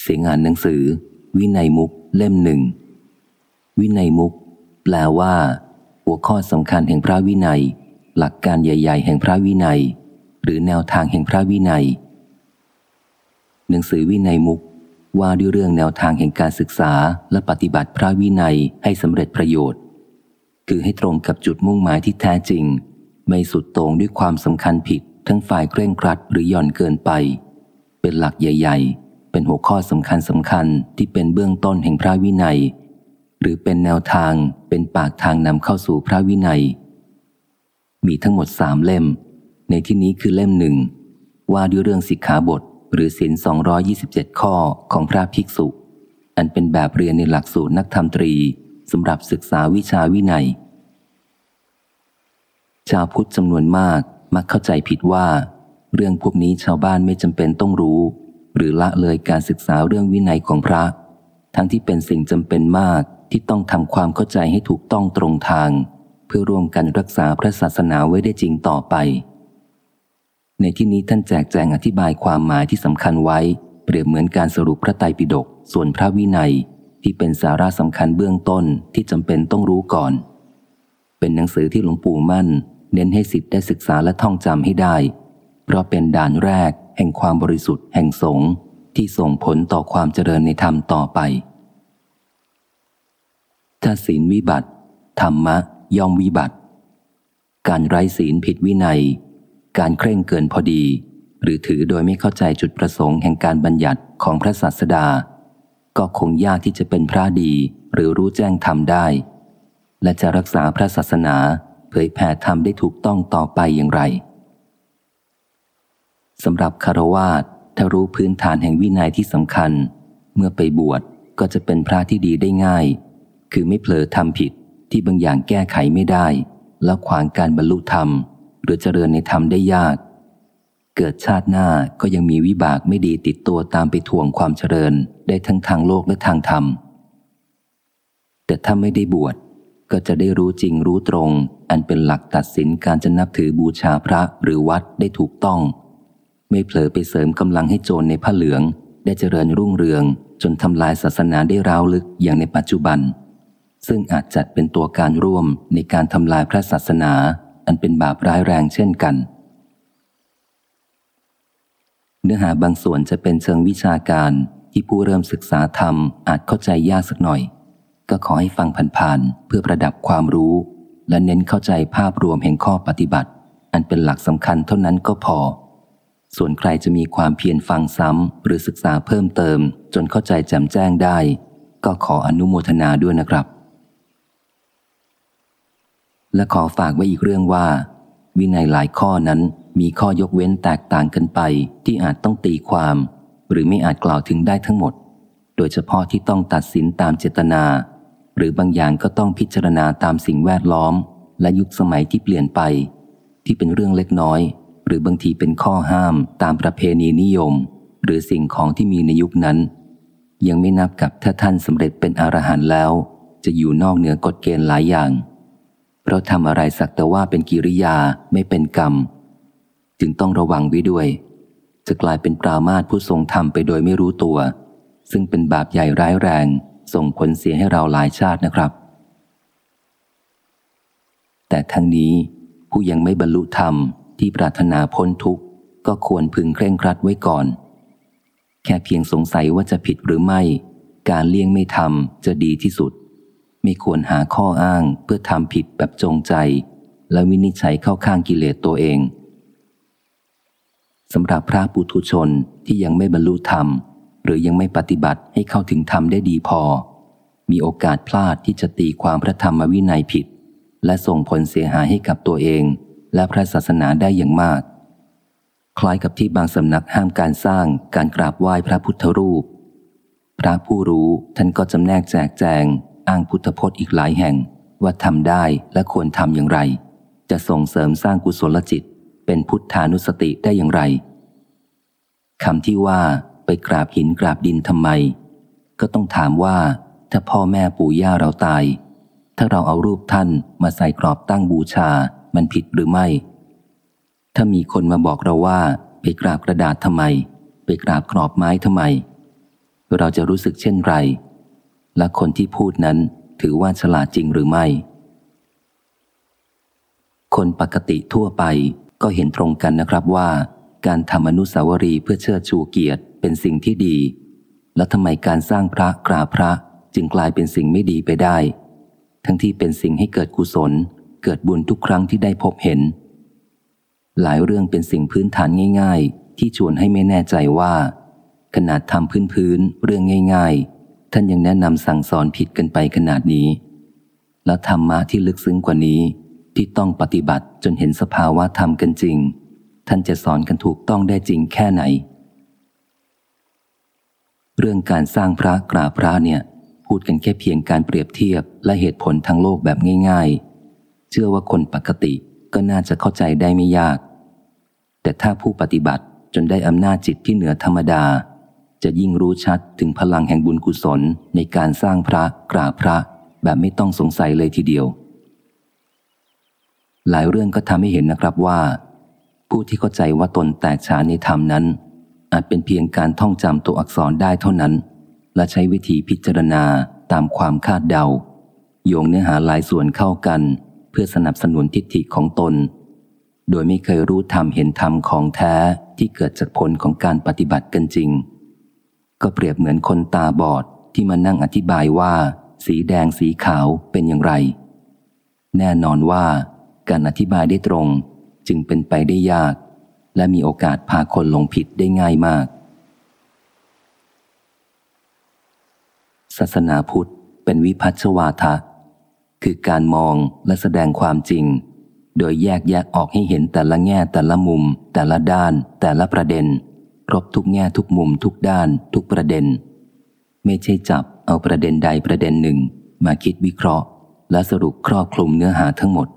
เสียงอ่านหนังสือ วินัยมุกเล่มหนึ่ง วินัยมุก แปลว่า หัวข้อสำคัญแห่งพระวินัย หลักการใหญ่ ๆ แห่งพระวินัย หรือแนวทางแห่งพระวินัย หนังสือวินัยมุกว่าด้วยเรื่องแนวทางแห่งการศึกษาและปฏิบัติพระวินัยให้สำเร็จประโยชน์ คือให้ตรงกับจุดมุ่งหมายที่แท้จริง ไม่สุดโต่งด้วยความสำคัญผิด ทั้งฝ่ายเคร่งครัดหรือหย่อนเกินไป เป็นหลักใหญ่ ๆ เป็นหัวข้อสำคัญสำคัญที่เป็นเบื้องต้นแห่งพระวินัย หรือเป็นแนวทางเป็นปากทางนำเข้าสู่พระวินัย มีทั้งหมดสามเล่ม ในที่นี้คือเล่มหนึ่งว่าด้วยเรื่องสิกขาบทหรือศีล227 ข้อของพระภิกษุ อันเป็นแบบเรียนในหลักสูตรนักธรรมตรีสำหรับศึกษาวิชาวินัย ชาวพุทธจำนวนมากมักเข้าใจผิดว่า เรื่องพวกนี้ชาวบ้านไม่จำเป็นต้องรู้ หรือละเลยการศึกษาเรื่องวินัยของพระ ทั้งที่เป็นสิ่งจำเป็นมากที่ต้องทำความเข้าใจให้ถูกต้องตรงทาง เพื่อร่วมกันรักษาพระศาสนาไว้ได้จริงต่อไป ในที่นี้ท่านแจกแจงอธิบายความหมายที่สำคัญไว้ เปรียบเหมือนการสรุปพระไตรปิฎกส่วนพระวินัยที่เป็นสาระสำคัญเบื้องต้นที่จำเป็นต้องรู้ก่อน เป็นหนังสือที่หลวงปู่มั่น เน้นให้สิทธิ์ได้ศึกษาและท่องจำให้ได้ เพราะเป็นด่านแรก แห่งความบริสุทธิ์แห่งสงฆ์ที่ส่งผลต่อความเจริญในธรรมต่อไป ถ้าศีลวิบัติ ธรรมะย่อมวิบัติ การไร้ศีลผิดวินัย การเคร่งเกินพอดี หรือถือโดยไม่เข้าใจจุดประสงค์แห่งการบัญญัติของพระศาสดา ก็คงยากที่จะเป็นพระดีหรือรู้แจ้งธรรมได้ และจะรักษาพระศาสนาเผยแผ่ธรรมได้ถูกต้องต่อไปอย่างไร สำหรับคารวาสถ้ารู้พื้นฐานแห่งวินัยที่สำคัญ เมื่อไปบวชก็จะเป็นพระที่ดีได้ง่าย คือไม่เผลอทำผิดที่บางอย่างแก้ไขไม่ได้ แล้วขวางการบรรลุธรรม หรือเจริญในธรรมได้ยาก เกิดชาติหน้าก็ยังมีวิบากไม่ดีติดตัวตามไปทวงความเจริญได้ทั้งทางโลกและทางธรรม แต่ถ้าไม่ได้บวชก็จะได้รู้จริงรู้ตรง อันเป็นหลักตัดสินการจะนับถือบูชาพระหรือวัดได้ถูกต้อง ไม่เผลอไปเสริมกำลังให้โจรในผ้าเหลือง ได้เจริญรุ่งเรือง จนทำลายศาสนาได้ร้าวลึกอย่างในปัจจุบัน ซึ่งอาจจัดเป็นตัวการร่วมในการทำลายพระศาสนา อันเป็นบาปร้ายแรงเช่นกัน เนื้อหาบางส่วนจะเป็นเชิงวิชาการที่ผู้เริ่มศึกษาธรรมอาจเข้าใจยากสักหน่อย ก็ขอให้ฟังผ่านๆเพื่อประดับความรู้ และเน้นเข้าใจภาพรวมแห่งข้อปฏิบัติ อันเป็นหลักสำคัญเท่านั้นก็พอ ส่วนใครจะมีความเพียรฟังซ้ำหรือศึกษาเพิ่มเติม จนเข้าใจแจ่มแจ้งได้ ก็ขออนุโมทนาด้วยนะครับ และขอฝากไว้อีกเรื่องว่า วินัยหลายข้อนั้นมีข้อยกเว้นแตกต่างกันไปที่อาจต้องตีความ หรือไม่อาจกล่าวถึงได้ทั้งหมด โดยเฉพาะที่ต้องตัดสินตามเจตนา หรือบางอย่างก็ต้องพิจารณาตามสิ่งแวดล้อม และยุคสมัยที่เปลี่ยนไป ที่เป็นเรื่องเล็กน้อย รือบางทีเป็นข้อห้ามตามประเพณีนิยม หรือสิ่งของที่มีในยุคนั้น ยังไม่นับกับถ้าท่านสำเร็จเป็นอรหันต์แล้ว จะอยู่นอกเหนือกฎเกณฑ์หลายอย่าง เพราะทำอะไรสักแต่ว่าเป็นกิริยาไม่เป็นกรรม จึงต้องระวังไว้ด้วย จะกลายเป็นปรามาทผู้ทรงทำไปโดยไม่รู้ตัว ซึ่งเป็นบาปใหญ่ร้ายแรง ส่งผลเสียให้เราหลายชาตินะครับ แต่ทั้งนี้ผู้ยังไม่บรรลุธรรม ที่ปรารถนาพ้นทุกข์ ก็ควรพึงเคร่งครัดไว้ก่อน แค่เพียงสงสัยว่าจะผิดหรือไม่ การเลี่ยงไม่ทำจะดีที่สุด ไม่ควรหาข้ออ้างเพื่อทำผิดแบบจงใจ และวินิจฉัยเข้าข้างกิเลสตัวเองสำหรับพระปุถุชนที่ยังไม่บรรลุธรรม หรือยังไม่ปฏิบัติให้เข้าถึงธรรมได้ดีพอ มีโอกาสพลาดที่จะตีความพระธรรมวินัยผิด และส่งผลเสียหายให้กับตัวเอง และพระศาสนาได้อย่างมาก คล้ายกับที่บางสำนักห้ามการสร้างการกราบไหว้พระพุทธรูป พระผู้รู้ท่านก็จำแนกแจกแจง อ้างพุทธพจน์อีกหลายแห่ง ว่าทำได้และควรทำอย่างไร จะส่งเสริมสร้างกุศลจิต เป็นพุทธานุสติได้อย่างไรคำที่ว่าไปกราบหินกราบดินทำไม ก็ต้องถามว่า ถ้าพ่อแม่ปู่ย่าเราตาย ถ้าเราเอารูปท่านมาใส่กรอบตั้งบูชา มันผิดหรือไม่ ถ้ามีคนมาบอกเราว่า ไปกราบกระดาษทำไม ไปกราบกรอบไม้ทำไม เราจะรู้สึกเช่นไร และคนที่พูดนั้นถือว่าฉลาดจริงหรือไม่ คนปกติทั่วไปก็เห็นตรงกันนะครับว่า การทำอนุสาวรีย์เพื่อเชิดชูเกียรติเป็นสิ่งที่ดี แล้วทำไมการสร้างพระกราบพระจึงกลายเป็นสิ่งไม่ดีไปได้ ทั้งที่เป็นสิ่งให้เกิดกุศล เกิดบุญทุกครั้งที่ได้พบเห็น หลายเรื่องเป็นสิ่งพื้นฐานง่าย ๆ ที่ชวนให้ไม่แน่ใจว่า ขนาดทำพื้นพื้นเรื่องง่าย ๆ ท่านยังแนะนำสั่งสอนผิดกันไปขนาดนี้ แล้วธรรมะที่ลึกซึ้งกว่านี้ที่ต้องปฏิบัติจนเห็นสภาวะธรรมกันจริง ท่านจะสอนกันถูกต้องได้จริงแค่ไหน เรื่องการสร้างพระกราพระเนี่ย พูดกันแค่เพียงการเปรียบเทียบและเหตุผลทางโลกแบบง่ายๆ เชื่อว่าคนปกติก็น่าจะเข้าใจได้ไม่ยาก แต่ถ้าผู้ปฏิบัติจนได้อำนาจจิตที่เหนือธรรมดา จะยิ่งรู้ชัดถึงพลังแห่งบุญกุศลในการสร้างพระกราบพระแบบไม่ต้องสงสัยเลยทีเดียว หลายเรื่องก็ทำให้เห็นนะครับว่า ผู้ที่เข้าใจว่าตนแตกฉานในธรรมนั้น อาจเป็นเพียงการท่องจำตัวอักษรได้เท่านั้น และใช้วิธีพิจารณาตามความคาดเดา โยงเนื้อหาหลายส่วนเข้ากัน เพื่อสนับสนุนทิฏฐิของตน โดยไม่เคยรู้ธรรมเห็นธรรมของแท้ที่เกิดจากผลของการปฏิบัติกันจริง ก็เปรียบเหมือนคนตาบอดที่มานั่งอธิบายว่า สีแดงสีขาวเป็นอย่างไร แน่นอนว่า การอธิบายได้ตรงจึงเป็นไปได้ยาก และมีโอกาสพาคนลงผิดได้ง่ายมาก ศาสนาพุทธเป็นวิพัชวาทะ คือการมองและแสดงความจริง โดยแยกแยกออกให้เห็นแต่ละแง่แต่ละมุม แต่ละด้าน แต่ละประเด็น ครบทุกแง่ทุกมุมทุกด้าน ทุกประเด็น ไม่ใช่จับเอาประเด็นใดประเด็นหนึ่ง มาคิดวิเคราะห์ และสรุปครอบคลุมเนื้อหาทั้งหมด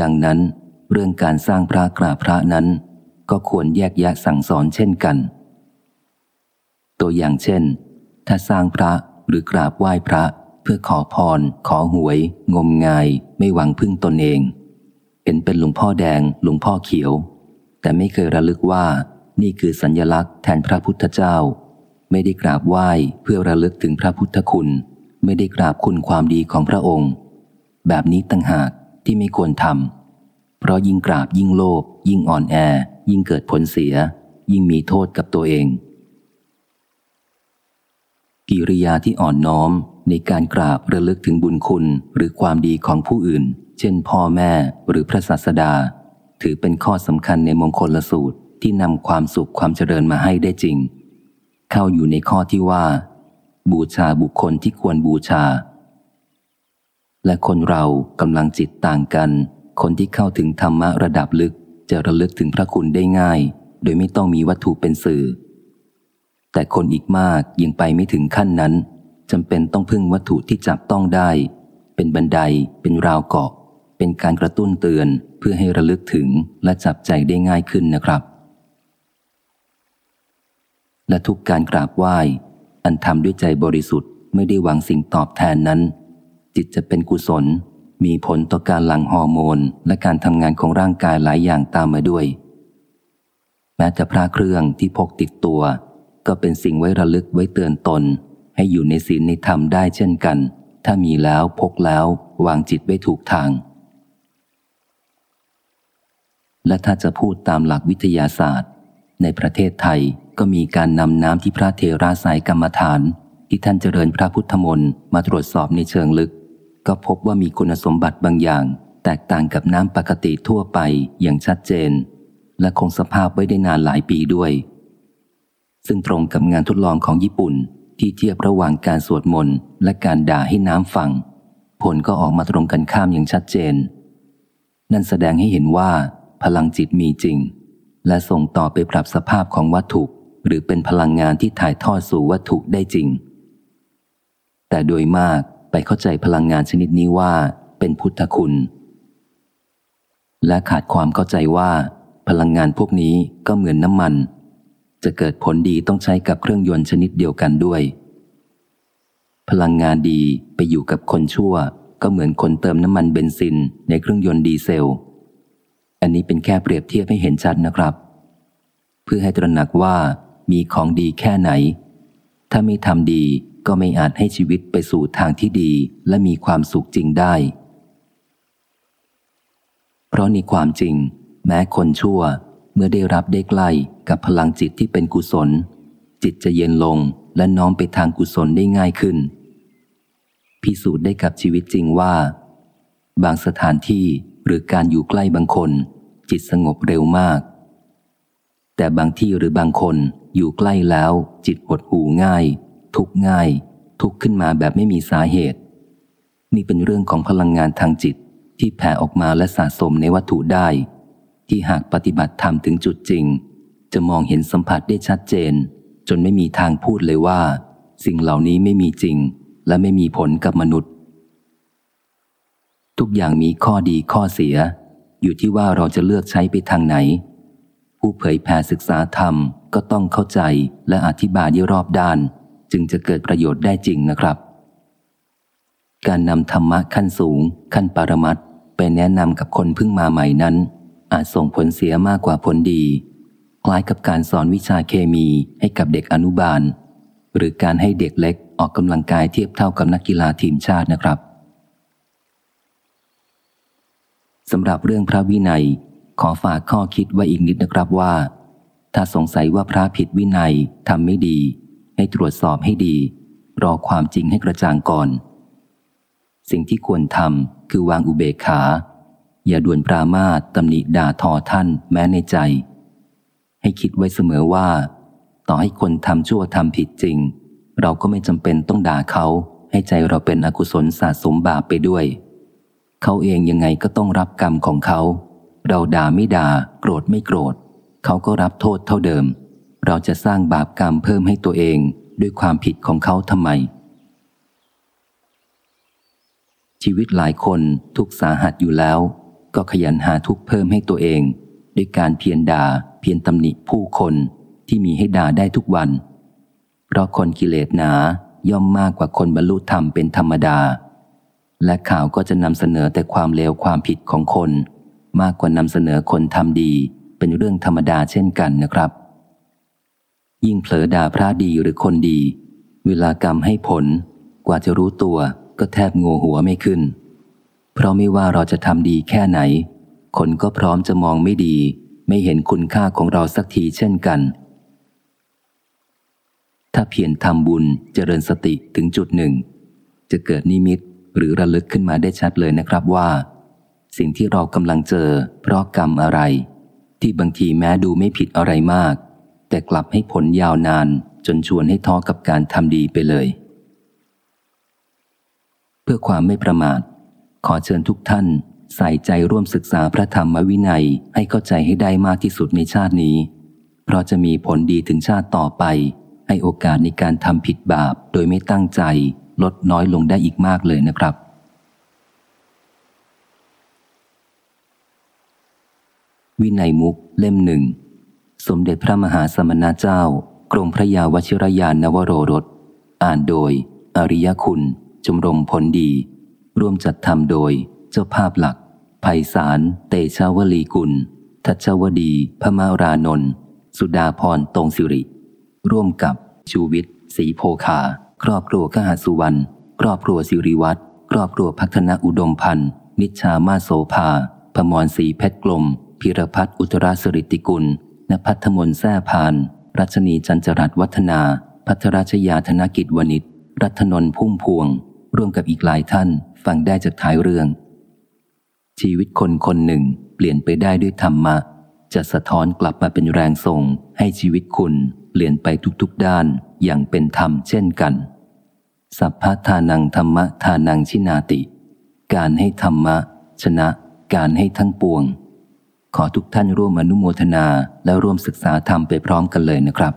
ดังนั้น เรื่องการสร้างพระกราพระนั้น ก็ควรแยกแยะสั่งสอนเช่นกัน ตัวอย่างเช่น ถ้าสร้างพระหรือกราบไหว้พระ เพื่อขอพร ขอหวย งมงาย ไม่หวังพึ่งตนเองเห็นเป็นหลวงพ่อแดงหลวงพ่อเขียว แต่ไม่เคยระลึกว่า นี่คือสัญญลักษณ์แทนพระพุทธเจ้า ไม่ได้กราบไหว้เพื่อระลึกถึงพระพุทธคุณ ไม่ได้กราบคุณความดีของพระองค์ แบบนี้ตั้งหากที่ไม่ควรทำเพราะยิ่งกราบยิ่งโลภยิ่งอ่อนแอ ยิ่งเกิดผลเสีย ยิ่งมีโทษกับตัวเอง กิริยาที่อ่อนน้อม ในการกราบระลึกถึงบุญคุณหรือความดีของผู้อื่น เช่นพ่อแม่หรือพระศาสดา ถือเป็นข้อสำคัญในมงคลลสูตรที่นำความสุขความเจริญมาให้ได้จริง เข้าอยู่ในข้อที่ว่า บูชาบุคคลที่ควรบูชา และคนเรากำลังจิตต่างกัน คนที่เข้าถึงธรรมะระดับลึกจะระลึกถึงพระคุณได้ง่าย โดยไม่ต้องมีวัตถุเป็นสื่อ แต่คนอีกมากยังไปไม่ถึงขั้นนั้น จำเป็นต้องพึ่งวัตถุที่จับต้องได้ เป็นบันได เป็นราวเกาะ เป็นการกระตุ้นเตือนเพื่อให้ระลึกถึงและจับใจได้ง่ายขึ้นนะครับ และทุกการกราบไหว้ อันทำด้วยใจบริสุทธิ์ไม่ได้หวังสิ่งตอบแทนนั้น จิตจะเป็นกุศล มีผลต่อการหลั่งฮอร์โมน และการทำงานของร่างกายหลายอย่างตามมาด้วย แม้แต่พระเครื่องที่พกติดตัว ก็เป็นสิ่งไว้ระลึกไว้เตือนตน ให้อยู่ในศีลในธรรมได้เช่นกัน ถ้ามีแล้วพกแล้ววางจิตไว้ถูกทาง และถ้าจะพูดตามหลักวิทยาศาสตร์ ในประเทศไทยก็มีการนำน้ำที่พระเทราสายกรรมฐาน ที่ท่านเจริญพระพุทธมนต์มาตรวจสอบในเชิงลึก ก็พบว่ามีคุณสมบัติบางอย่าง แตกต่างกับน้ำปกติทั่วไปอย่างชัดเจน และคงสภาพไว้ได้นานหลายปีด้วย ซึ่งตรงกับงานทดลองของญี่ปุ่น ที่เทียบระหว่างการสวดมนต์และการด่าให้น้ำฟัง ผลก็ออกมาตรงกันข้ามอย่างชัดเจน นั่นแสดงให้เห็นว่า พลังจิตมีจริง และส่งต่อไปปรับสภาพของวัตถุ หรือเป็นพลังงานที่ถ่ายทอดสู่วัตถุได้จริง แต่โดยมากไปเข้าใจพลังงานชนิดนี้ว่า เป็นพุทธคุณ และขาดความเข้าใจว่า พลังงานพวกนี้ก็เหมือนน้ำมัน จะเกิดผลดีต้องใช้กับเครื่องยนต์ชนิดเดียวกันด้วย พลังงานดีไปอยู่กับคนชั่ว ก็เหมือนคนเติมน้ำมันเบนซินในเครื่องยนต์ดีเซล อันนี้เป็นแค่เปรียบเทียบให้เห็นชัดนะครับ เพื่อให้ตระหนักว่ามีของดีแค่ไหน ถ้าไม่ทำดีก็ไม่อาจให้ชีวิตไปสู่ทางที่ดีและมีความสุขจริงได้ เพราะในความจริง แม้คนชั่ว เมื่อได้รับได้ใกล้กับพลังจิตที่เป็นกุศล จิตจะเย็นลงและน้อมไปทางกุศลได้ง่ายขึ้น พิสูจน์ได้กับชีวิตจริงว่า บางสถานที่หรือการอยู่ใกล้บางคน จิตสงบเร็วมาก แต่บางที่หรือบางคนอยู่ใกล้แล้ว จิตหดหูง่าย ทุกง่าย ทุกขึ้นมาแบบไม่มีสาเหตุ นี่เป็นเรื่องของพลังงานทางจิตที่แผ่ออกมาและสะสมในวัตถุได้ ที่หากปฏิบัติธรรมถึงจุดจริง จะมองเห็นสัมผัสได้ชัดเจน จนไม่มีทางพูดเลยว่า สิ่งเหล่านี้ไม่มีจริง และไม่มีผลกับมนุษย์ ทุกอย่างมีข้อดีข้อเสีย อยู่ที่ว่าเราจะเลือกใช้ไปทางไหน ผู้เผยแผ่ศึกษาธรรมก็ต้องเข้าใจและอธิบายได้รอบด้าน จึงจะเกิดประโยชน์ได้จริงนะครับ การนำธรรมะขั้นสูง ขั้นปรมัตไปแนะนำกับคนเพิ่งมาใหม่นั้น อาจส่งผลเสียมากกว่าผลดี คล้ายกับการสอนวิชาเคมีให้กับเด็กอนุบาล หรือการให้เด็กเล็กออกกำลังกายเทียบเท่ากับนักกีฬาทีมชาตินะครับสำหรับเรื่องพระวินัย ขอฝากข้อคิดไว้อีกนิดนะครับว่า ถ้าสงสัยว่าพระผิดวินัยทำไม่ดี ให้ตรวจสอบให้ดี รอความจริงให้กระจ่างก่อน สิ่งที่ควรทำคือวางอุเบกขา อย่าด่วนปรามาตตำหนิด่าทอท่านแม้ในใจ ให้คิดไว้เสมอว่า ต่อให้คนทำชั่วทำผิดจริง เราก็ไม่จำเป็นต้องด่าเขา ให้ใจเราเป็นอกุศลสะสมบาปไปด้วย เขาเองยังไงก็ต้องรับกรรมของเขา เราด่าไม่ด่า โกรธไม่โกรธ เขาก็รับโทษเท่าเดิม เราจะสร้างบาปกรรมเพิ่มให้ตัวเองด้วยความผิดของเขาทำไมชีวิตหลายคนทุกสาหัสอยู่แล้ว ก็ขยันหาทุกเพิ่มให้ตัวเอง ด้วยการเพียรด่า เพียรตำหนิผู้คนที่มีให้ด่าได้ทุกวัน เพราะคนกิเลสหนาย่อมมากกว่าคนบรรลุธรรมเป็นธรรมดา และข่าวก็จะนำเสนอแต่ความเลวความผิดของคน มากกว่านำเสนอคนทำดีเป็นเรื่องธรรมดาเช่นกันนะครับ ยิ่งเผลอด่าพระดีหรือคนดี เวลากรรมให้ผล กว่าจะรู้ตัวก็แทบงัวหัวไม่ขึ้น เพราะไม่ว่าเราจะทำดีแค่ไหน คนก็พร้อมจะมองไม่ดี ไม่เห็นคุณค่าของเราสักทีเช่นกัน ถ้าเพียรทำบุญเจริญสติถึงจุดหนึ่ง จะเกิดนิมิตหรือระลึกขึ้นมาได้ชัดเลยนะครับว่า สิ่งที่เรากำลังเจอ เพราะกรรมอะไร ที่บางทีแม้ดูไม่ผิดอะไรมาก แต่กลับให้ผลยาวนานจนชวนให้ท้อกับการทำดีไปเลย เพื่อความไม่ประมาท ขอเชิญทุกท่าน ใส่ใจร่วมศึกษาพระธรรมวินัยให้เข้าใจให้ได้มากที่สุดในชาตินี้ เพราะจะมีผลดีถึงชาติต่อไป ให้โอกาสในการทำผิดบาปโดยไม่ตั้งใจ ลดน้อยลงได้อีกมากเลยนะครับวินัยมุกเล่มหนึ่ง สมเด็จพระมหาสมณเจ้า กรมพระยาวชิรยานนวโรรส อ่านโดย อริยคุณ จมรมผลดี ร่วมจัดทำโดย เจ้าภาพหลักภัยสารเตชาวลีกุล ทัชวดี พมารานนท์สุดาพรตรงสิริ ร่วมกับชูวิทย์ศรีโพคา ครอบครัวขหาสุวรรณ ครอบครัวสิริวัตรครอบครัวพัฒนาอุดมพันธ์ นิชามาโสภา พมรศรีเพชรกลม พิรพัฒน์อุตราสริติกุล นภัทมนแท่พาน รัชนีจันจรัตวัฒนา พัทรชยาธนกิจวณิชรัตนนพุ่มพวง ร่วมกับอีกหลายท่าน ฟังได้จากท้ายเรื่อง ชีวิตคนคนหนึ่งเปลี่ยนไปได้ด้วยธรรมะ จะสะท้อนกลับมาเป็นแรงส่งให้ชีวิตคุณเปลี่ยนไปทุกๆด้านอย่างเป็นธรรมเช่นกัน สัพพทานังธรรมะทานังชินาติ การให้ธรรมะ ชนะ การให้ทั้งปวง ขอทุกท่านร่วมอนุโมทนาและร่วมศึกษาธรรมไปพร้อมกันเลยนะครับ